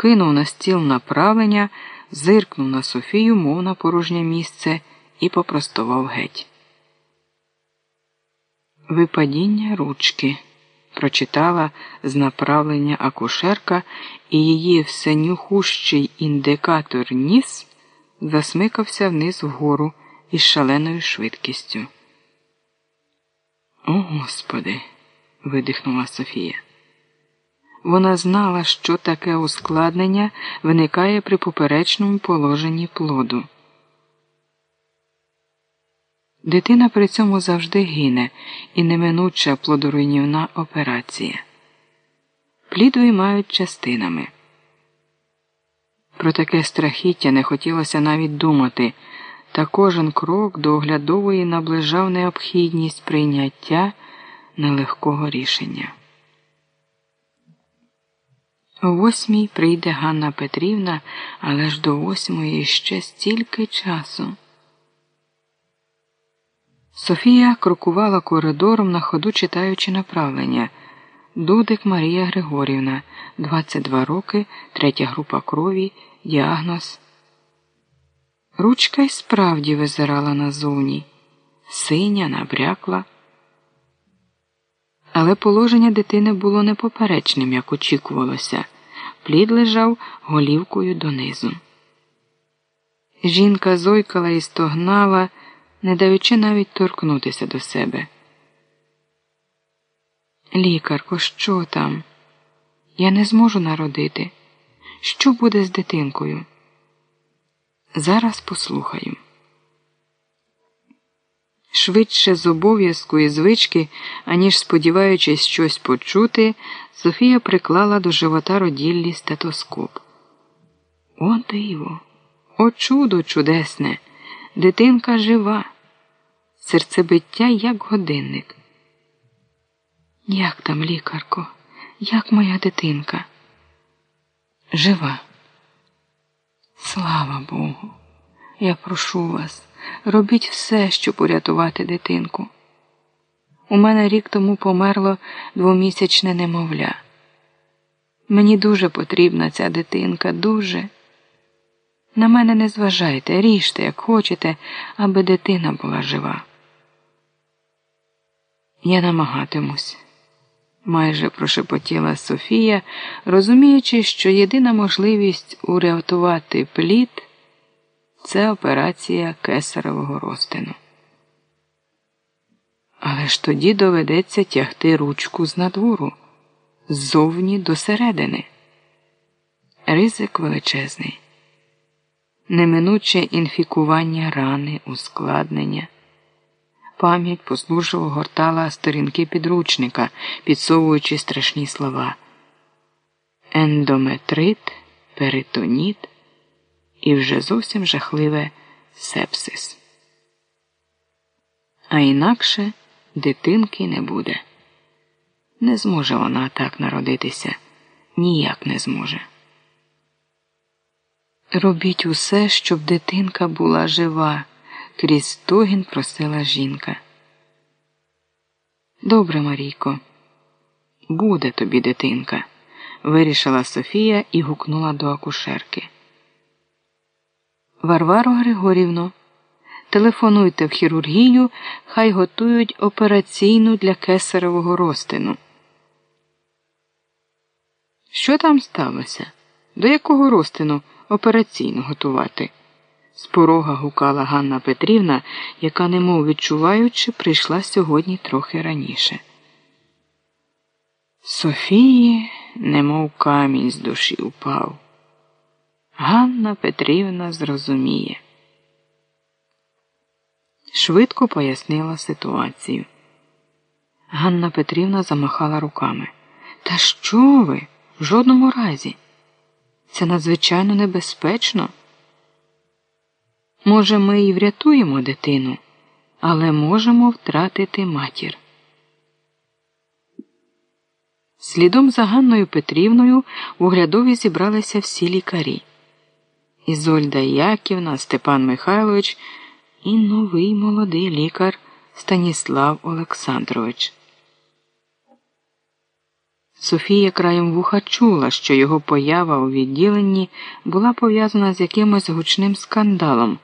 кинув на стіл направлення, зиркнув на Софію, мов на порожнє місце, і попростував геть. Випадіння ручки, прочитала з направлення акушерка, і її всенюхущий індикатор ніс засмикався вниз вгору із шаленою швидкістю. О, Господи! видихнула Софія. Вона знала, що таке ускладнення виникає при поперечному положенні плоду. Дитина при цьому завжди гине і неминуча плодоруйнівна операція. Плід виймають частинами. Про таке страхіття не хотілося навіть думати, та кожен крок до оглядової наближав необхідність прийняття нелегкого рішення. О восьмій прийде Ганна Петрівна, але ж до восьмої ще стільки часу. Софія крокувала коридором на ходу читаючи направлення. Дудик Марія Григорівна, 22 роки, третя група крові, діагноз. Ручка й справді визирала назовні, синя, набрякла. Але положення дитини було непоперечним, як очікувалося. Плід лежав голівкою донизу. Жінка зойкала і стогнала, не даючи навіть торкнутися до себе. Лікарко, що там? Я не зможу народити. Що буде з дитинкою? Зараз послухаю. Швидше з обов'язку і звички, аніж сподіваючись щось почути, Софія приклала до живота роділлі стетоскоп. О, диво! О, чудо чудесне! Дитинка жива, серцебиття як годинник. Як там, лікарко, як моя дитинка? Жива. Слава Богу, я прошу вас, робіть все, щоб урятувати дитинку. У мене рік тому померло двомісячне немовля. Мені дуже потрібна ця дитинка, дуже. На мене не зважайте, ріжте, як хочете, аби дитина була жива. Я намагатимусь майже прошепотіла Софія, розуміючи, що єдина можливість урятувати плід це операція кесарового розтину. Але ж тоді доведеться тягти ручку з надвору, ззовні до середини. Ризик величезний, неминуче інфікування рани, ускладнення. Пам'ять послужливо гортала сторінки підручника, підсовуючи страшні слова. Ендометрит, перитоніт і вже зовсім жахливе сепсис. А інакше дитинки не буде. Не зможе вона так народитися, ніяк не зможе. Робіть усе, щоб дитинка була жива крізь стогін просила жінка. Добре, Марійко, буде тобі дитинка, вирішила Софія і гукнула до акушерки. Варваро Григорівно, телефонуйте в хірургію, хай готують операційну для кесаревого розтину. Що там сталося? До якого розтину операційно готувати? З порога гукала Ганна Петрівна, яка, немов відчуваючи, прийшла сьогодні трохи раніше. Софії, немов камінь з душі упав. Ганна Петрівна зрозуміє. Швидко пояснила ситуацію. Ганна Петрівна замахала руками. Та що ви? В жодному разі? Це надзвичайно небезпечно. Може, ми і врятуємо дитину, але можемо втратити матір. Слідом за Ганною Петрівною в оглядові зібралися всі лікарі. Ізольда Яківна, Степан Михайлович і новий молодий лікар Станіслав Олександрович. Софія краєм вуха чула, що його поява у відділенні була пов'язана з якимось гучним скандалом.